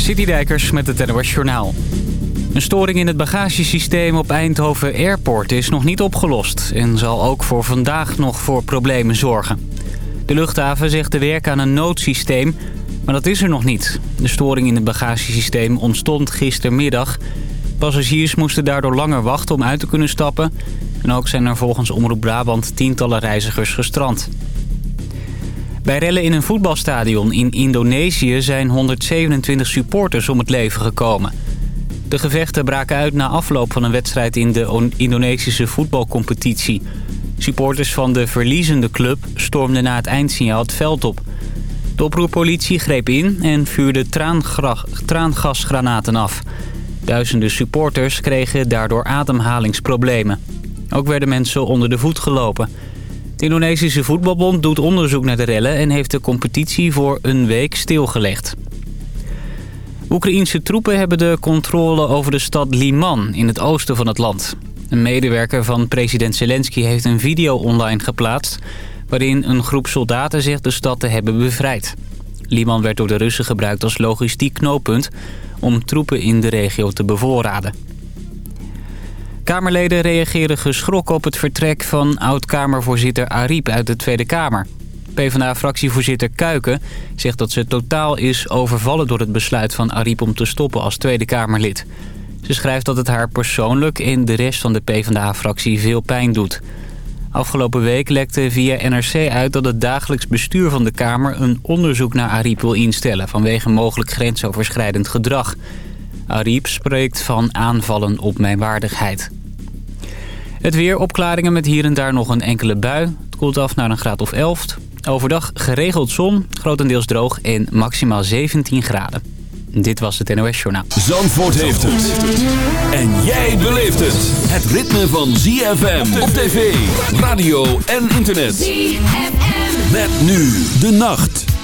Citydijkers met het NOS Journaal. Een storing in het bagagesysteem op Eindhoven Airport is nog niet opgelost... en zal ook voor vandaag nog voor problemen zorgen. De luchthaven zegt te werken aan een noodsysteem, maar dat is er nog niet. De storing in het bagagesysteem ontstond gistermiddag. Passagiers moesten daardoor langer wachten om uit te kunnen stappen... en ook zijn er volgens Omroep Brabant tientallen reizigers gestrand. Bij rellen in een voetbalstadion in Indonesië zijn 127 supporters om het leven gekomen. De gevechten braken uit na afloop van een wedstrijd in de Indonesische voetbalcompetitie. Supporters van de verliezende club stormden na het eindsignaal het veld op. De oproerpolitie greep in en vuurde traangasgranaten af. Duizenden supporters kregen daardoor ademhalingsproblemen. Ook werden mensen onder de voet gelopen... De Indonesische voetbalbond doet onderzoek naar de rellen... en heeft de competitie voor een week stilgelegd. Oekraïense troepen hebben de controle over de stad Liman in het oosten van het land. Een medewerker van president Zelensky heeft een video online geplaatst... waarin een groep soldaten zegt de stad te hebben bevrijd. Liman werd door de Russen gebruikt als logistiek knooppunt... om troepen in de regio te bevoorraden. Kamerleden reageren geschrokken op het vertrek van oud-Kamervoorzitter Ariep uit de Tweede Kamer. PvdA-fractievoorzitter Kuiken zegt dat ze totaal is overvallen door het besluit van Ariep om te stoppen als Tweede Kamerlid. Ze schrijft dat het haar persoonlijk en de rest van de PvdA-fractie veel pijn doet. Afgelopen week lekte via NRC uit dat het dagelijks bestuur van de Kamer een onderzoek naar Ariep wil instellen vanwege mogelijk grensoverschrijdend gedrag. Ariep spreekt van aanvallen op mijn waardigheid. Het weer, opklaringen met hier en daar nog een enkele bui. Het koelt af naar een graad of 11. Overdag geregeld zon, grotendeels droog en maximaal 17 graden. Dit was het NOS Journaal. Zandvoort heeft het. En jij beleeft het. Het ritme van ZFM op tv, radio en internet. ZFM. Met nu de nacht.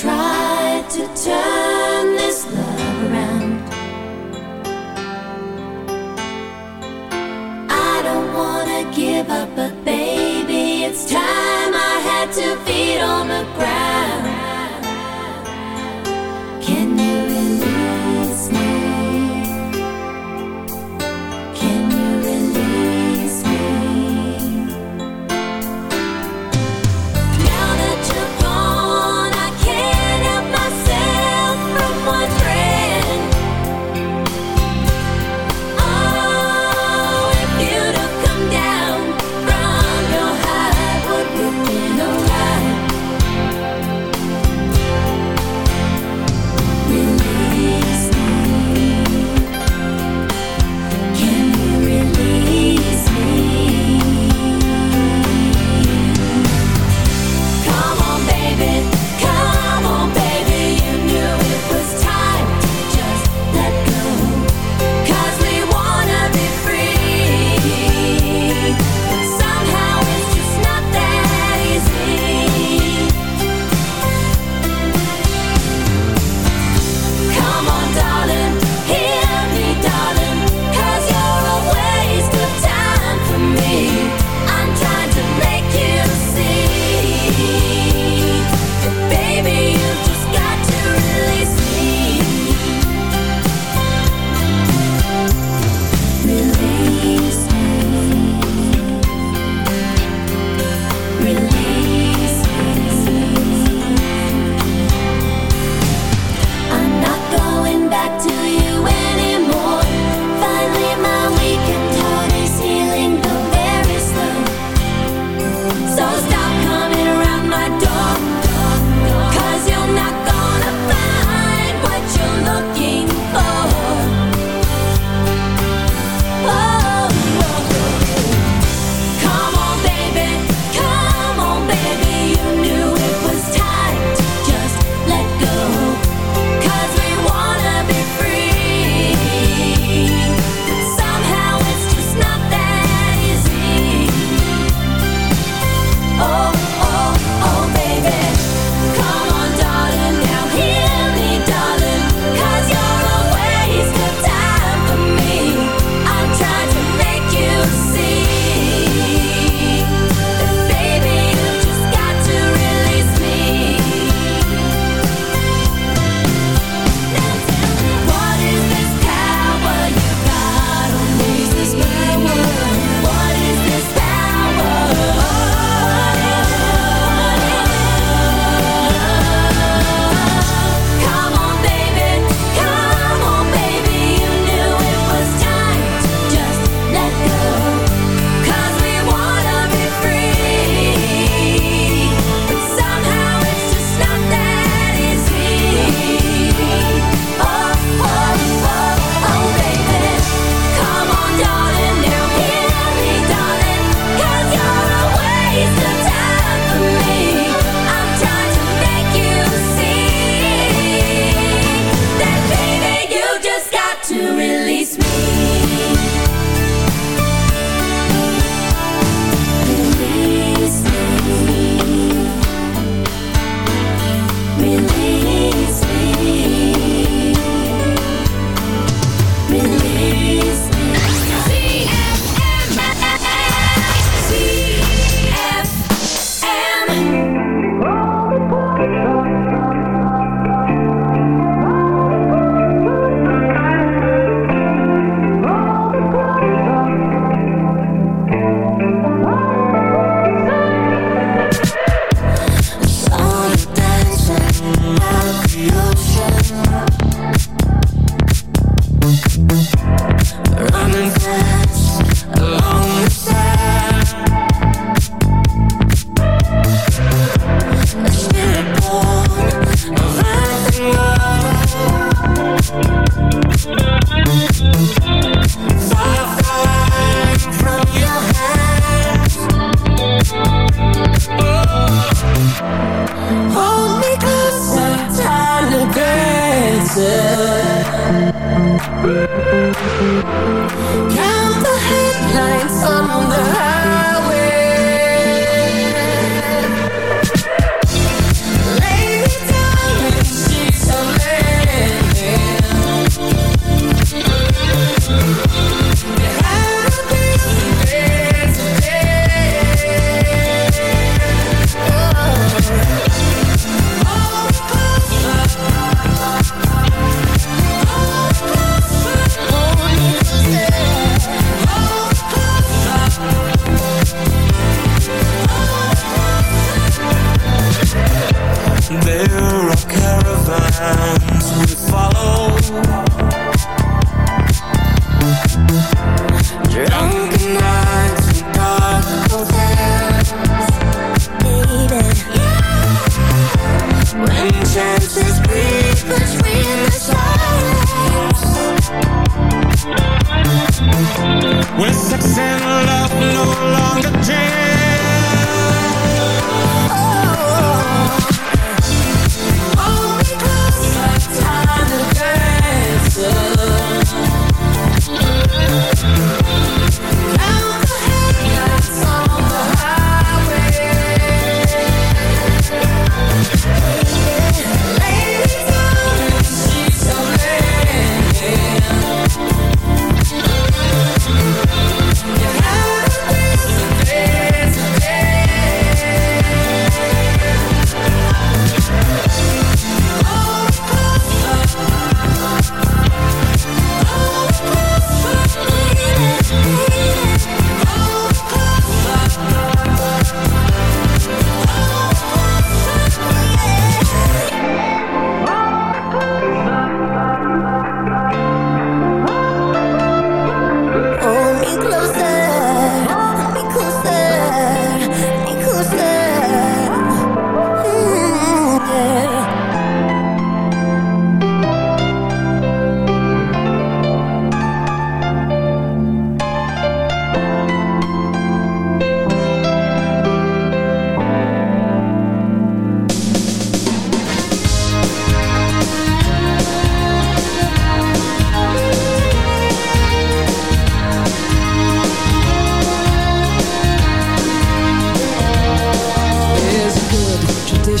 tried to turn this love around. I don't wanna give up, but baby, it's time I had to feed on the ground.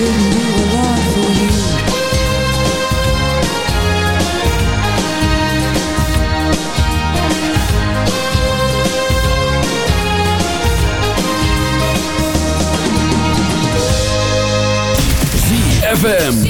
didn't ZFM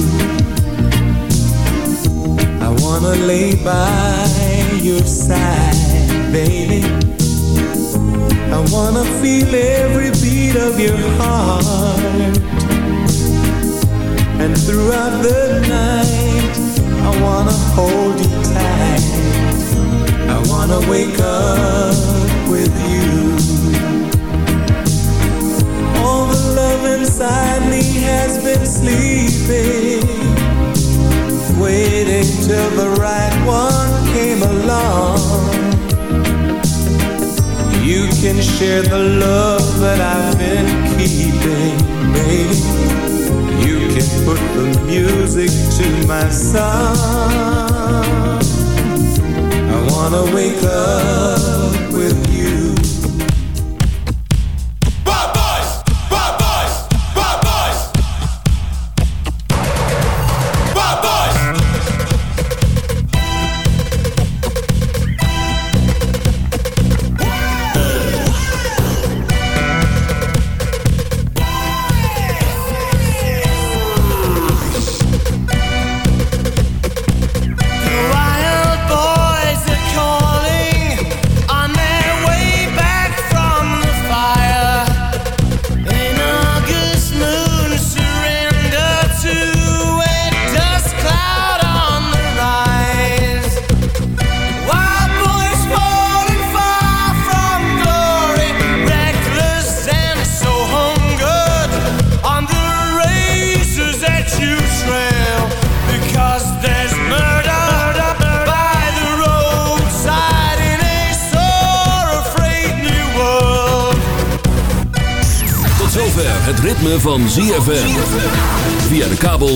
I wanna lay by your side, baby. I wanna feel every beat of your heart. And throughout the night, I wanna hold share the love